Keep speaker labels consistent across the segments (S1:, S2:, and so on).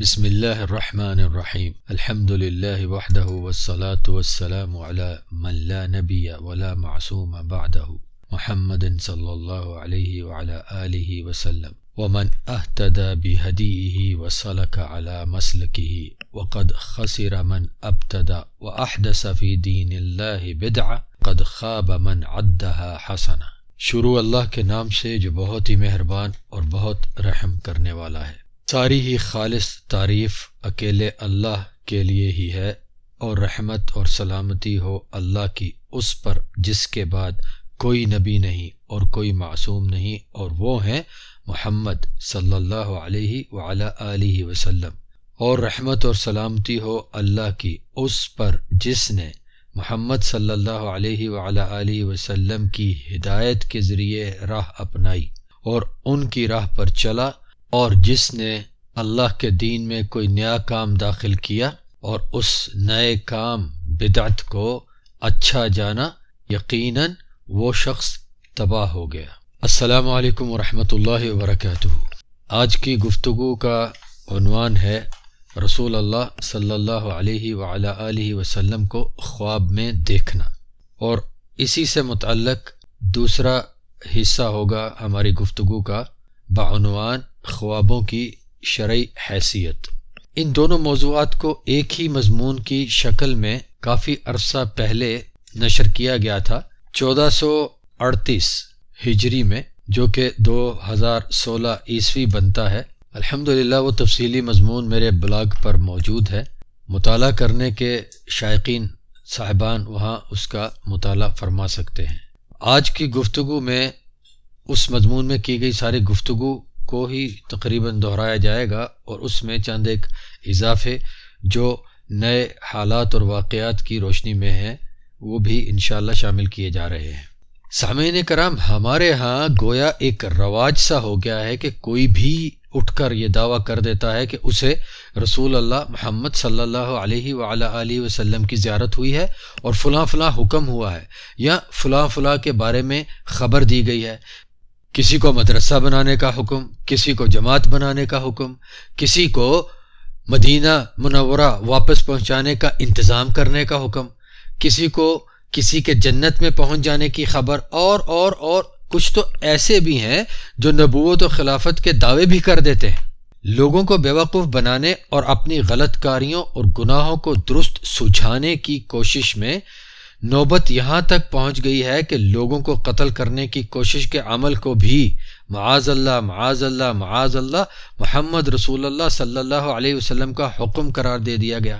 S1: بسم اللہ الرحمن الرحیم. الحمد للہ وحدہ والصلاة والسلام على من لا نبی ولا معصوم بعدہ. محمد صلی اللہ علیہ وعلى آلہ وسلم. ومن اہتدى بہدیہ وسلک على مسلکہ. وقد خسر من ابتدى واحدث فی دین اللہ بدع قد خواب من عدها حسنا شروع اللہ کے نام سے جو بہت ہی مہربان اور بہت رحم کرنے والا ہے. ساری ہی خالص تعریف اکیلے اللہ کے لیے ہی ہے اور رحمت اور سلامتی ہو اللہ کی اس پر جس کے بعد کوئی نبی نہیں اور کوئی معصوم نہیں اور وہ ہیں محمد صلی اللہ علیہ وعلی علیہ وسلم۔ اور رحمت اور سلامتی ہو اللہ کی اس پر جس نے محمد صلی اللہ علیہ وعلی علیہ وسلم کی ہدایت کے ذریعے راہ اپنائی اور ان کی راہ پر چلا اور جس نے اللہ کے دین میں کوئی نیا کام داخل کیا اور اس نئے کام بدعت کو اچھا جانا، یقیناً وہ شخص تباہ ہو گیا۔ السلام علیکم ورحمۃ اللہ وبرکاتہ۔ آج کی گفتگو کا عنوان ہے، رسول اللہ صلی اللہ علیہ وعلیٰ علیہ وسلم کو خواب میں دیکھنا۔ اور اسی سے متعلق دوسرا حصہ ہوگا ہماری گفتگو کا، بعنوان خوابوں کی شرعی حیثیت۔ ان دونوں موضوعات کو ایک ہی مضمون کی شکل میں کافی عرصہ پہلے نشر کیا گیا تھا۔ چودہ سو اڑتیس ہجری میں، جو کہ دو ہزار سولہ عیسوی بنتا ہے الحمد وہ تفصیلی مضمون میرے بلاگ پر موجود ہے۔ مطالعہ کرنے کے شائقین صاحبان وہاں اس کا مطالعہ فرما سکتے ہیں۔ آج کی گفتگو میں اس مضمون میں کی گئی ساری گفتگو کو ہی تقریباً دہرایا جائے گا اور اس میں چند ایک اضافے جو نئے حالات اور واقعات کی روشنی میں ہیں، وہ بھی انشاءاللہ شامل کیے جا رہے ہیں۔ سامعین کرام، ہمارے ہاں گویا ایک رواج سا ہو گیا ہے کہ کوئی بھی اٹھ کر یہ دعویٰ کر دیتا ہے کہ اسے رسول اللہ محمد صلی اللہ علیہ وعلی علیہ وسلم کی زیارت ہوئی ہے اور فلاں فلاں حکم ہوا ہے یا فلاں فلاں کے بارے میں خبر دی گئی ہے۔ کسی کو مدرسہ بنانے کا حکم، کسی کو جماعت بنانے کا حکم، کسی کو مدینہ منورہ واپس پہنچانے کا انتظام کرنے کا حکم، کسی کو کسی کے جنت میں پہنچ جانے کی خبر، اور اور اور کچھ تو ایسے بھی ہیں جو نبوت و خلافت کے دعوے بھی کر دیتے ہیں۔ لوگوں کو بیوقوف بنانے اور اپنی غلط کاریوں اور گناہوں کو درست سجھانے کی کوشش میں نوبت یہاں تک پہنچ گئی ہے کہ لوگوں کو قتل کرنے کی کوشش کے عمل کو بھی معاذ اللہ معاذ اللہ معاذ اللہ محمد رسول اللہ صلی اللہ علیہ وسلم کا حکم قرار دے دیا گیا۔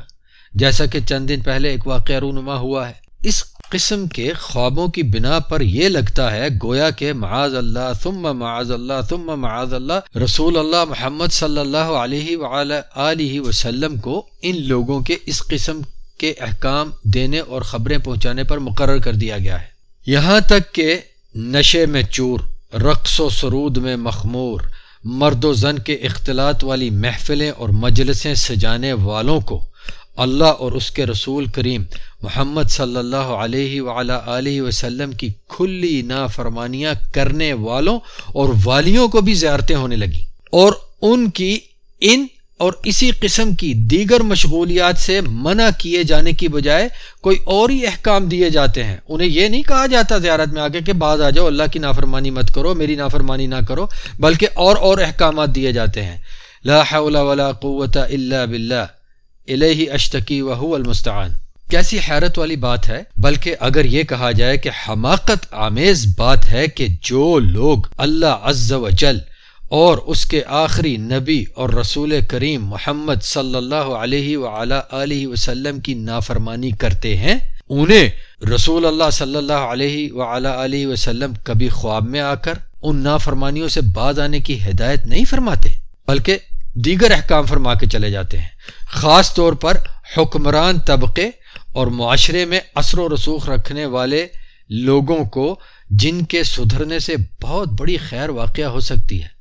S1: جیسا کہ چند دن پہلے ایک واقعہ رونما ہوا ہے۔ اس قسم کے خوابوں کی بنا پر یہ لگتا ہے گویا کہ معاذ اللہ ثم معاذ اللہ ثم معاذ اللہ رسول اللہ محمد صلی اللہ علیہ وسلم کو ان لوگوں کے اس قسم کے احکام دینے اور خبریں پہنچانے پر مقرر کر دیا گیا ہے۔ یہاں تک کہ نشے میں چور، رقص و سرود میں مخمور، مرد و زن کے اختلاط والی محفلیں اور مجلسیں سجانے والوں کو اللہ اور اس کے رسول کریم محمد صلی اللہ علیہ وعلیٰ علیہ وسلم کی کھلی نافرمانیاں کرنے والوں اور والیوں کو بھی زیارتیں ہونے لگیں اور ان کی ان اور اسی قسم کی دیگر مشغولیات سے منع کیے جانے کی بجائے کوئی اور ہی احکام دیے جاتے ہیں۔ انہیں یہ نہیں کہا جاتا زیارت میں آگے کہ بعد آ جاؤ، اللہ کی نافرمانی مت کرو، میری نافرمانی نہ کرو، بلکہ اور اور احکامات دیے جاتے ہیں۔ لا حول ولا قوت الا باللہ، الیہ اشتکی وهو المستعان۔ کیسی حیرت والی بات ہے، بلکہ اگر یہ کہا جائے کہ حماقت آمیز بات ہے کہ جو لوگ اللہ عز و جل اور اس کے آخری نبی اور رسول کریم محمد صلی اللہ علیہ علیہ وسلم کی نافرمانی کرتے ہیں، انہیں رسول اللہ صلی اللہ علیہ علیہ وسلم کبھی خواب میں آ کر ان نافرمانیوں سے بعد آنے کی ہدایت نہیں فرماتے، بلکہ دیگر احکام فرما کے چلے جاتے ہیں۔ خاص طور پر حکمران طبقے اور معاشرے میں اثر و رسوخ رکھنے والے لوگوں کو جن کے سدھرنے سے بہت بڑی خیر واقعہ ہو سکتی ہے۔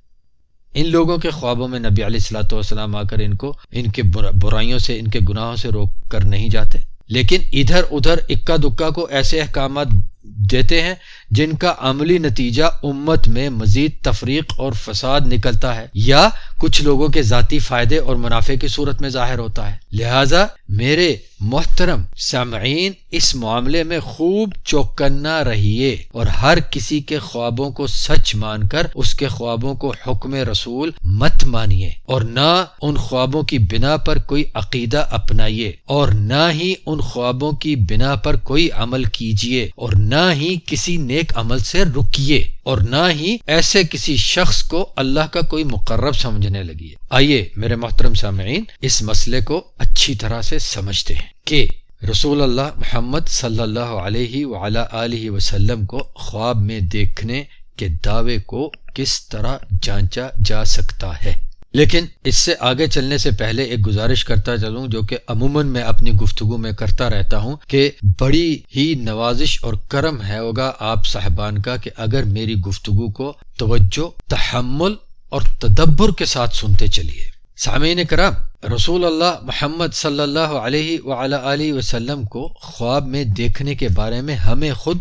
S1: ان لوگوں کے خوابوں میں نبی علیہ السلاۃ والسلام آ کر ان کو، ان کے برائیوں سے، ان کے گناہوں سے روک کر نہیں جاتے۔ لیکن ادھر ادھر اکا دکا کو ایسے احکامات دیتے ہیں جن کا عملی نتیجہ امت میں مزید تفریق اور فساد نکلتا ہے یا کچھ لوگوں کے ذاتی فائدے اور منافع کی صورت میں ظاہر ہوتا ہے۔ لہٰذا میرے محترم، سامعین، اس معاملے میں خوب چوکنا رہیے اور ہر کسی کے خوابوں کو سچ مان کر اس کے خوابوں کو حکم رسول مت مانیے اور نہ ان خوابوں کی بنا پر کوئی عقیدہ اپنائیے اور نہ ہی ان خوابوں کی بنا پر کوئی عمل کیجیے اور نہ ہی کسی نیک عمل سے رکیے۔ اور نہ ہی ایسے کسی شخص کو اللہ کا کوئی مقرب سمجھنے لگیے آئیے میرے محترم سامعین، اس مسئلے کو اچھی طرح سے سمجھتے ہیں کہ رسول اللہ محمد صلی اللہ علیہ علیہ وسلم کو خواب میں دیکھنے کے دعوے کو کس طرح جانچا جا سکتا ہے۔ لیکن اس سے آگے چلنے سے پہلے ایک گزارش کرتا چلوں جو کہ عموماً میں اپنی گفتگو میں کرتا رہتا ہوں کہ بڑی ہی نوازش اور کرم ہے ہوگا آپ صاحبان کا کہ اگر میری گفتگو کو توجہ، تحمل اور تدبر کے ساتھ سنتے چلیے۔ سامعین کرام، رسول اللہ محمد صلی اللہ علیہ علیہ وسلم کو خواب میں دیکھنے کے بارے میں ہمیں خود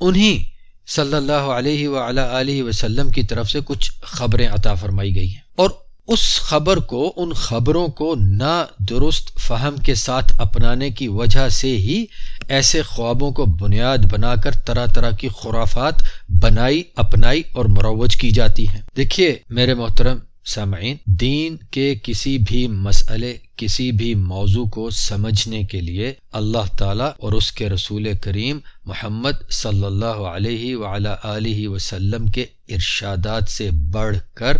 S1: انہی صلی اللہ علیہ علیہ وسلم کی طرف سے کچھ خبریں عطا فرمائی گئی ہیں۔ اس خبر کو، ان خبروں کو نہ درست فہم کے ساتھ اپنانے کی وجہ سے ہی ایسے خوابوں کو بنیاد بنا کر طرح طرح کی خرافات بنائی، اپنائی اور مروج کی جاتی ہیں۔ دیکھیے میرے محترم سامعین، دین کے کسی بھی مسئلے، کسی بھی موضوع کو سمجھنے کے لیے اللہ تعالیٰ اور اس کے رسول کریم محمد صلی اللہ علیہ علیہ وسلم کے ارشادات سے بڑھ کر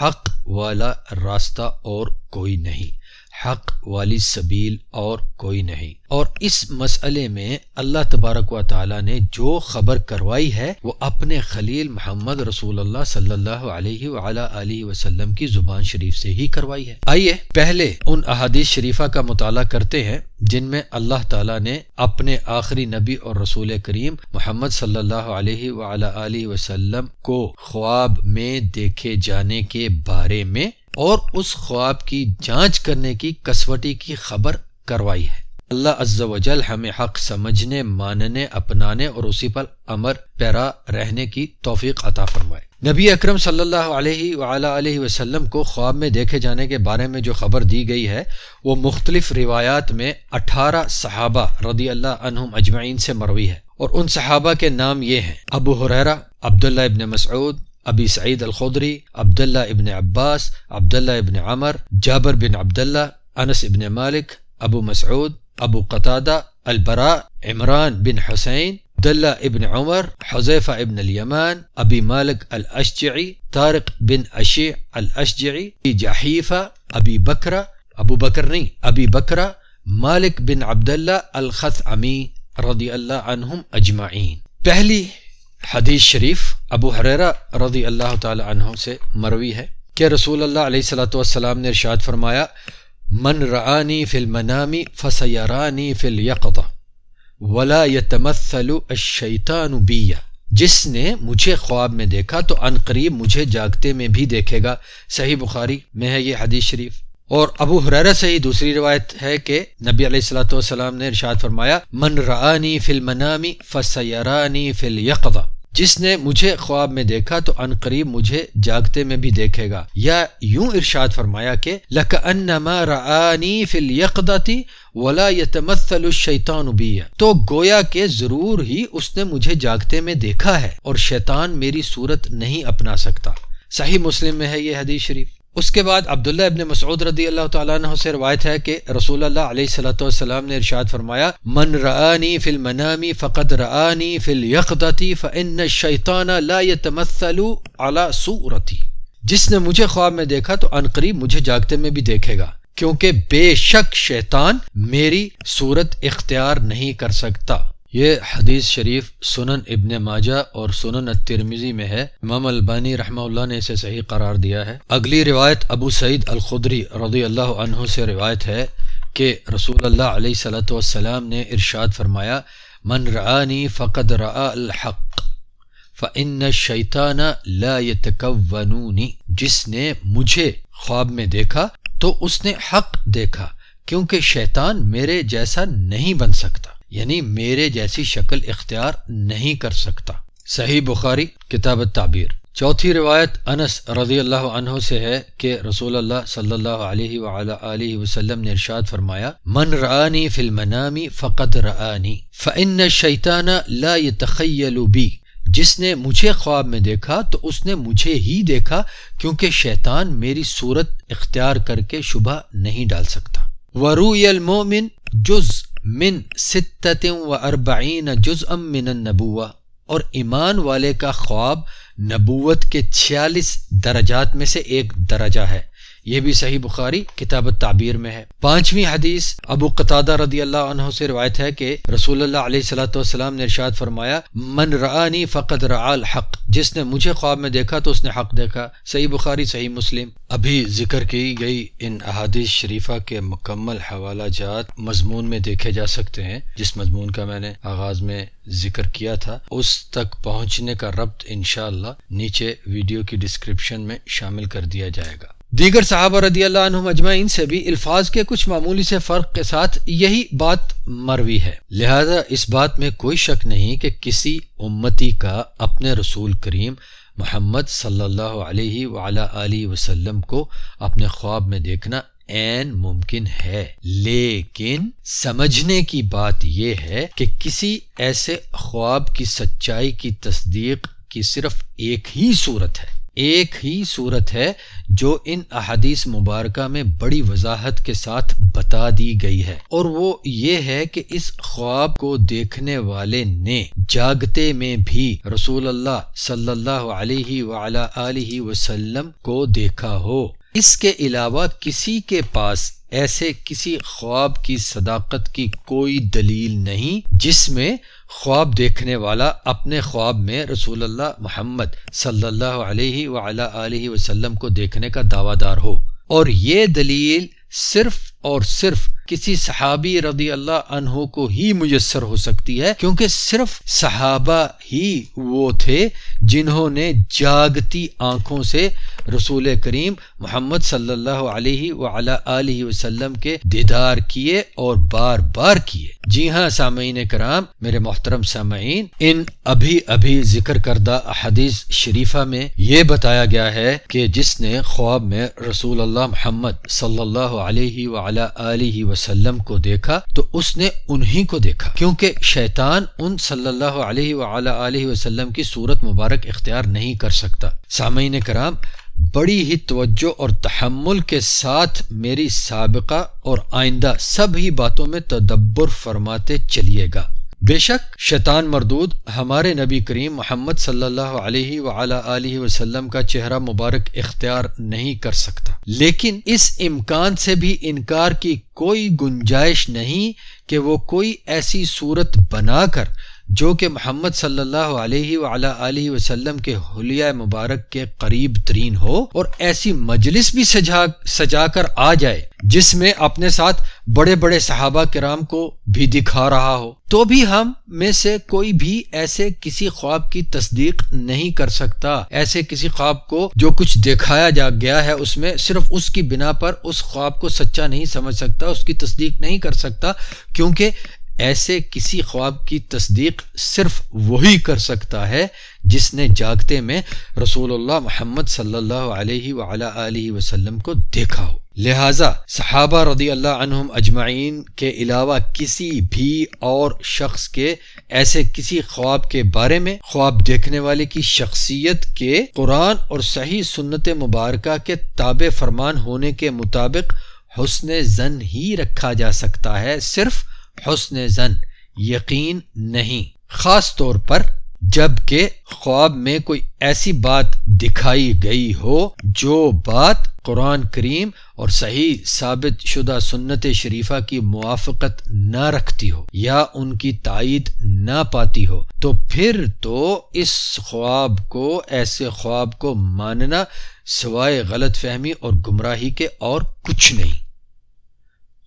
S1: حق والا راستہ اور کوئی نہیں۔ حق والی سبیل اور کوئی نہیں۔ اور اس مسئلے میں اللہ تبارک و تعالی نے جو خبر کروائی ہے، وہ اپنے خلیل محمد رسول اللہ صلی اللہ علیہ علیہ وسلم کی زبان شریف سے ہی کروائی ہے۔ آئیے پہلے ان احادیث شریفہ کا مطالعہ کرتے ہیں، جن میں اللہ تعالیٰ نے اپنے آخری نبی اور رسول کریم محمد صلی اللہ علیہ علیہ وسلم کو خواب میں دیکھے جانے کے بارے میں اور اس خواب کی جانچ کرنے کی کسوٹی کی خبر کروائی ہے۔ اللہ عز و جل ہمیں حق سمجھنے، ماننے، اپنانے اور اسی پر امر پیرا رہنے کی توفیق عطا فرمائے۔ نبی اکرم صلی اللہ علیہ علیہ وسلم کو خواب میں دیکھے جانے کے بارے میں جو خبر دی گئی ہے، وہ مختلف روایات میں اٹھارہ صحابہ رضی اللہ عنہم اجمعین سے مروی ہے۔ اور ان صحابہ کے نام یہ ہیں، ابو حریرہ، عبداللہ ابن مسعود ابی سعید الخدری، عبداللہ ابن عباس، عبداللہ ابن عمر، جابر بن عبداللہ، انس ابن مالک، ابو مسعود، ابو قطادہ، البراء، عمران بن حسین، عبداللہ ابن عمر حضیفہ ابن الیمان، ابی مالک الاشجعی، طارق بن اشی الاشجعی جحیفہ، ابی بکرہ، ابو بکر نہیں، ابی بکرہ، مالک بن عبداللہ الخط امی رضی اللہ عنہم اجمعین۔ پہلی حدیث شریف ابو حریرہ رضی اللہ تعالی عنہ سے مروی ہے کہ رسول اللہ علیہ صلاۃ والسلام نے ارشاد فرمایا، من رعانی فی المنامی فسیرانی فی الیقظہ ولا يتمثل الشیطان بی۔ جس نے مجھے خواب میں دیکھا تو ان قریب مجھے جاگتے میں بھی دیکھے گا۔ صحیح بخاری میں ہے یہ حدیث شریف۔ اور ابو حریرہ سے ہی دوسری روایت ہے کہ نبی علیہ السلاۃ والسلام نے ارشاد فرمایا، من رعانی فی المنامی فسیرانی فی الیقظہ. جس نے مجھے خواب میں دیکھا تو ان قریب مجھے جاگتے میں بھی دیکھے گا۔ یا یوں ارشاد فرمایا کہ، لک انما رعانی فی الیقظتی ولا يتمثل الشیطان بی. تو گویا کہ ضرور ہی اس نے مجھے جاگتے میں دیکھا ہے اور شیطان میری صورت نہیں اپنا سکتا۔ صحیح مسلم میں ہے یہ حدیث شریف۔ اس کے بعد عبداللہ ابن مسعود رضی اللہ تعالیٰ عنہ سے روایت ہے کہ رسول اللہ علیہ صلاۃ والسلام نے ارشاد فرمایا، من رعانی فی المنامی فقد رعانی فی الیقدتی فان الشیطان لا يتمثل على صورتی. جس نے مجھے خواب میں دیکھا تو قریب مجھے جاگتے میں بھی دیکھے گا، کیونکہ بے شک شیطان میری صورت اختیار نہیں کر سکتا۔ یہ حدیث شریف سنن ابن ماجہ اور سنن الترمیزی میں ہے۔ امام البانی رحمہ اللہ نے اسے صحیح قرار دیا ہے۔ اگلی روایت ابو سعید الخدری رضی اللہ عنہ سے روایت ہے کہ رسول اللہ علیہ صلاۃ والسلام نے ارشاد فرمایا، من رعانی فقد رعا الحق فن شیطان لا يتكونوني جس نے مجھے خواب میں دیکھا تو اس نے حق دیکھا، کیونکہ شیطان میرے جیسا نہیں بن سکتا۔ یعنی میرے جیسی شکل اختیار نہیں کر سکتا۔ صحیح بخاری، کتاب تعبیر چوتھی روایت انس رضی اللہ عنہ سے ہے کہ رسول اللہ صلی اللہ علیہ وآلہ وسلم نے ارشاد فرمایا، من رآنی فی المنامی فقد رآنی، فإن الشیطان لا يتخیل بی۔ جس نے مجھے خواب میں دیکھا تو اس نے مجھے ہی دیکھا، کیونکہ شیطان میری صورت اختیار کر کے شبہ نہیں ڈال سکتا۔ وروی المومن جز من ستت و اربعین جز ام من النبوہ، اور ایمان والے کا خواب نبوت کے چھیالیس درجات میں سے ایک درجہ ہے۔ یہ بھی صحیح بخاری کتاب تعبیر میں ہے۔ پانچویں حدیث ابو قطادہ رضی اللہ عنہ سے روایت ہے کہ رسول اللہ علیہ صلاۃ والسلام نے ارشاد فرمایا، من رعانی فقط رعا الحق جس نے مجھے خواب میں دیکھا تو اس نے حق دیکھا۔ صحیح بخاری، صحیح مسلم۔ ابھی ذکر کی گئی ان احادیث شریفہ کے مکمل حوالہ جات مضمون میں دیکھے جا سکتے ہیں۔ جس مضمون کا میں نے آغاز میں ذکر کیا تھا، اس تک پہنچنے کا ربط انشاءاللہ نیچے ویڈیو کی ڈسکرپشن میں شامل کر دیا جائے گا۔ دیگر صحابہ رضی اللہ عنہ مجمعین سے بھی الفاظ کے کچھ معمولی سے فرق کے ساتھ یہی بات مروی ہے۔ لہذا اس بات میں کوئی شک نہیں کہ کسی امتی کا اپنے رسول کریم محمد صلی اللہ علیہ وعلی وسلم کو اپنے خواب میں دیکھنا این ممکن ہے۔ لیکن سمجھنے کی بات یہ ہے کہ کسی ایسے خواب کی سچائی کی تصدیق کی صرف ایک ہی صورت ہے۔ ایک ہی صورت ہے جو ان احادیث مبارکہ میں بڑی وضاحت کے ساتھ بتا دی گئی ہے۔ اور وہ یہ ہے کہ اس خواب کو دیکھنے والے نے جاگتے میں بھی رسول اللہ صلی اللہ علیہ وعلی وسلم کو دیکھا ہو۔ اس کے علاوہ کسی کے پاس ایسے کسی خواب کی صداقت کی کوئی دلیل نہیں جس میں خواب دیکھنے والا اپنے خواب میں رسول اللہ محمد صلی اللہ علیہ وعلی وسلم کو دیکھنے کا دعوی دار ہو اور یہ دلیل صرف اور صرف کسی صحابی رضی اللہ عنہ کو ہی میسر ہو سکتی ہے، کیونکہ صرف صحابہ ہی وہ تھے جنہوں نے جاگتی آنکھوں سے رسول کریم محمد صلی اللہ علیہ وعلی وسلم کے دیدار کیے اور بار بار کیے۔ جی ہاں سامعین کرام، میرے محترم سامعین، ان ابھی ابھی ذکر کردہ حدیث شریفہ میں یہ بتایا گیا ہے کہ جس نے خواب میں رسول اللہ محمد صلی اللہ علیہ وعلی وسلم کو دیکھا تو اس نے انہی کو دیکھا، کیونکہ شیطان ان صلی اللہ علیہ وعلی وسلم کی صورت مبارک اختیار نہیں کر سکتا۔ سامعین کرام، بڑی ہی توجہ اور تحمل کے ساتھ میری سابقہ اور آئندہ سب ہی باتوں میں تدبر فرماتے چلیے گا۔ بے شک شیطان مردود ہمارے نبی کریم محمد صلی اللہ علیہ وعلی وسلم کا چہرہ مبارک اختیار نہیں کر سکتا۔ لیکن اس امکان سے بھی انکار کی کوئی گنجائش نہیں کہ وہ کوئی ایسی صورت بنا کر جو کہ محمد صلی اللہ علیہ وعلی وسلم کے حلیہ مبارک کے قریب ترین ہو اور ایسی مجلس بھی سجا سجا کر آ جائے جس میں اپنے ساتھ بڑے بڑے صحابہ کرام کو بھی دکھا رہا ہو۔ تو بھی ہم میں سے کوئی بھی ایسے کسی خواب کی تصدیق نہیں کر سکتا۔ ایسے کسی خواب کو جو کچھ دکھایا جا گیا ہے اس میں صرف اس کی بنا پر اس خواب کو سچا نہیں سمجھ سکتا، اس کی تصدیق نہیں کر سکتا، کیونکہ ایسے کسی خواب کی تصدیق صرف وہی کر سکتا ہے جس نے جاگتے میں رسول اللہ محمد صلی اللہ علیہ وعلی وسلم کو دیکھا ہو۔ لہذا صحابہ رضی اللہ عنہم اجمعین کے علاوہ کسی بھی اور شخص کے ایسے کسی خواب کے بارے میں خواب دیکھنے والے کی شخصیت کے قرآن اور صحیح سنت مبارکہ کے تابع فرمان ہونے کے مطابق حسن زن ہی رکھا جا سکتا ہے صرف حسن زن، یقین نہیں۔ خاص طور پر جبکہ خواب میں کوئی ایسی بات دکھائی گئی ہو جو بات قرآن کریم اور صحیح ثابت شدہ سنت شریفہ کی موافقت نہ رکھتی ہو یا ان کی تائید نہ پاتی ہو، تو پھر تو اس خواب کو، ایسے خواب کو ماننا سوائے غلط فہمی اور گمراہی کے اور کچھ نہیں۔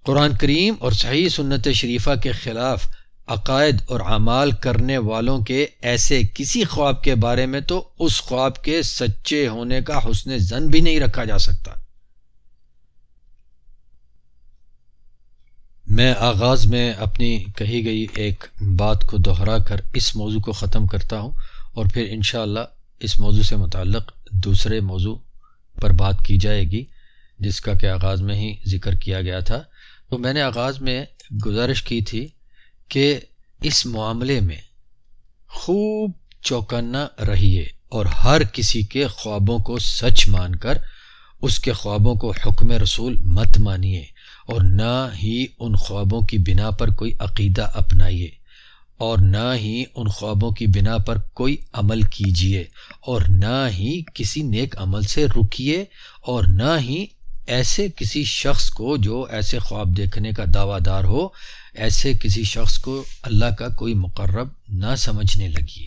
S1: قرآن کریم اور صحیح سنت شریفہ کے خلاف عقائد اور اعمال کرنے والوں کے ایسے کسی خواب کے بارے میں تو اس خواب کے سچے ہونے کا حسن زن بھی نہیں رکھا جا سکتا۔ میں آغاز میں اپنی کہی گئی ایک بات کو دہرا کر اس موضوع کو ختم کرتا ہوں اور پھر انشاءاللہ اس موضوع سے متعلق دوسرے موضوع پر بات کی جائے گی، جس کا کہ آغاز میں ہی ذکر کیا گیا تھا۔ تو میں نے آغاز میں گزارش کی تھی کہ اس معاملے میں خوب چوکنا رہیے اور ہر کسی کے خوابوں کو سچ مان کر اس کے خوابوں کو حکم رسول مت مانیے اور نہ ہی ان خوابوں کی بنا پر کوئی عقیدہ اپنائیے اور نہ ہی ان خوابوں کی بنا پر کوئی عمل کیجیے اور نہ ہی کسی نیک عمل سے رکیے اور نہ ہی ایسے کسی شخص کو جو ایسے خواب دیکھنے کا دعویٰ دار ہو، ایسے کسی شخص کو اللہ کا کوئی مقرب نہ سمجھنے لگیے۔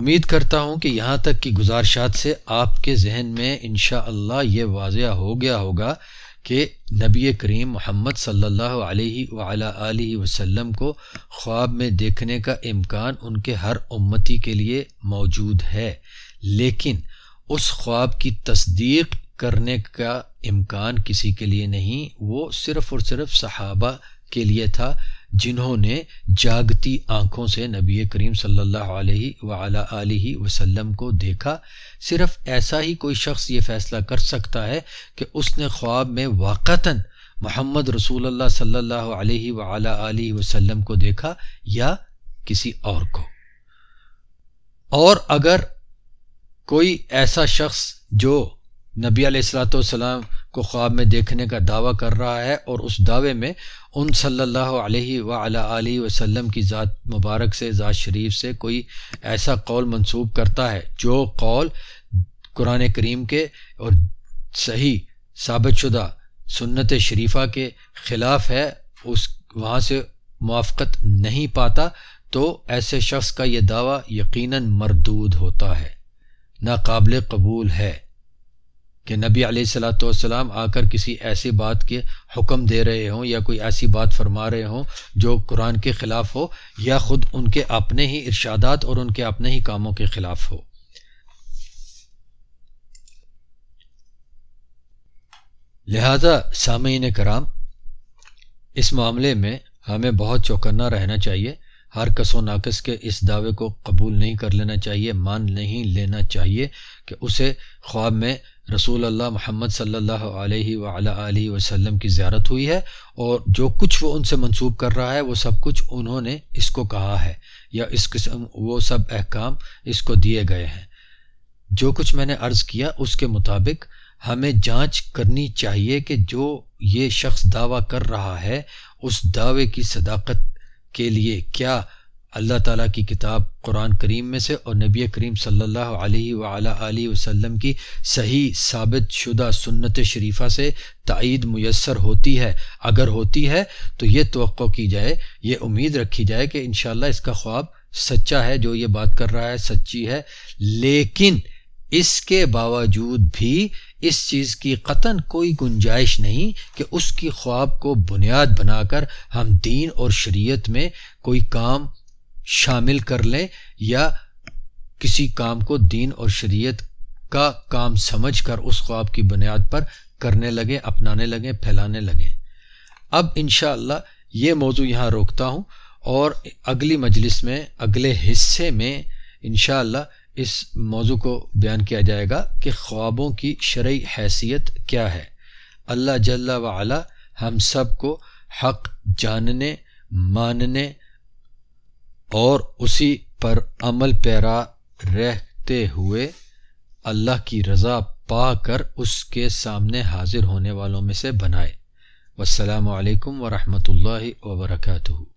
S1: امید کرتا ہوں کہ یہاں تک کی گزارشات سے آپ کے ذہن میں انشاءاللہ اللہ یہ واضح ہو گیا ہوگا کہ نبی کریم محمد صلی اللہ علیہ وعلیٰ علیہ وسلم کو خواب میں دیکھنے کا امکان ان کے ہر امتی کے لیے موجود ہے۔ لیکن اس خواب کی تصدیق کرنے کا امکان کسی کے لیے نہیں، وہ صرف اور صرف صحابہ کے لیے تھا جنہوں نے جاگتی آنکھوں سے نبی کریم صلی اللہ علیہ وعلیٰ علیہ وسلم کو دیکھا۔ صرف ایسا ہی کوئی شخص یہ فیصلہ کر سکتا ہے کہ اس نے خواب میں واقعتاً محمد رسول اللہ صلی اللہ علیہ وعلیٰ علیہ وسلم کو دیکھا یا کسی اور کو۔ اور اگر کوئی ایسا شخص جو نبی علیہ السلاۃ والسلام کو خواب میں دیکھنے کا دعویٰ کر رہا ہے اور اس دعوے میں ان صلی اللہ علیہ و علیہ وسلم کی ذات مبارک سے، ذات شریف سے کوئی ایسا قول منسوب کرتا ہے جو قول قرآن کریم کے اور صحیح ثابت شدہ سنت شریفہ کے خلاف ہے، اس وہاں سے موافقت نہیں پاتا تو ایسے شخص کا یہ دعویٰ یقیناً مردود ہوتا ہے۔ ناقابل قبول ہے کہ نبی علیہ السلاۃ والسلام آ کر کسی ایسی بات کے حکم دے رہے ہوں یا کوئی ایسی بات فرما رہے ہوں جو قرآن کے خلاف ہو یا خود ان کے اپنے ہی ارشادات اور ان کے اپنے ہی کاموں کے خلاف ہو۔ لہذا سامعین کرام، اس معاملے میں ہمیں بہت چوکنا رہنا چاہیے ہر کس و ناقص کے اس دعوے کو قبول نہیں کر لینا چاہیے، مان نہیں لینا چاہیے کہ اسے خواب میں رسول اللہ محمد صلی اللہ علیہ و علیہ وسلم کی زیارت ہوئی ہے اور جو کچھ وہ ان سے منسوب کر رہا ہے، وہ سب کچھ انہوں نے اس کو کہا ہے یا اس قسم وہ سب احکام اس کو دیے گئے ہیں۔ جو کچھ میں نے عرض کیا اس کے مطابق ہمیں جانچ کرنی چاہیے کہ جو یہ شخص دعویٰ کر رہا ہے، اس دعوے کی صداقت کے لیے کیا اللہ تعالیٰ کی کتاب قرآن کریم میں سے اور نبی کریم صلی اللہ علیہ وعلیٰ علیہ وسلم کی صحیح ثابت شدہ سنت شریفہ سے تائید میسر ہوتی ہے۔ اگر ہوتی ہے تو یہ توقع کی جائے، یہ امید رکھی جائے کہ انشاءاللہ اس کا خواب سچا ہے، جو یہ بات کر رہا ہے، سچی ہے۔ لیکن اس کے باوجود بھی اس چیز کی قطن کوئی گنجائش نہیں کہ اس کی خواب کو بنیاد بنا کر ہم دین اور شریعت میں کوئی کام شامل کر لیں یا کسی کام کو دین اور شریعت کا کام سمجھ کر اس خواب کی بنیاد پر کرنے لگے اپنانے لگیں، پھیلانے لگیں۔ اب انشاءاللہ یہ موضوع یہاں روکتا ہوں اور اگلی مجلس میں، اگلے حصے میں انشاءاللہ اس موضوع کو بیان کیا جائے گا کہ خوابوں کی شرعی حیثیت کیا ہے۔ اللہ جل وعلا ہم سب کو حق جاننے، ماننے اور اسی پر عمل پیرا رہتے ہوئے اللہ کی رضا پا کر اس کے سامنے حاضر ہونے والوں میں سے بنائے۔ والسلام علیکم ورحمۃ اللہ وبرکاتہ۔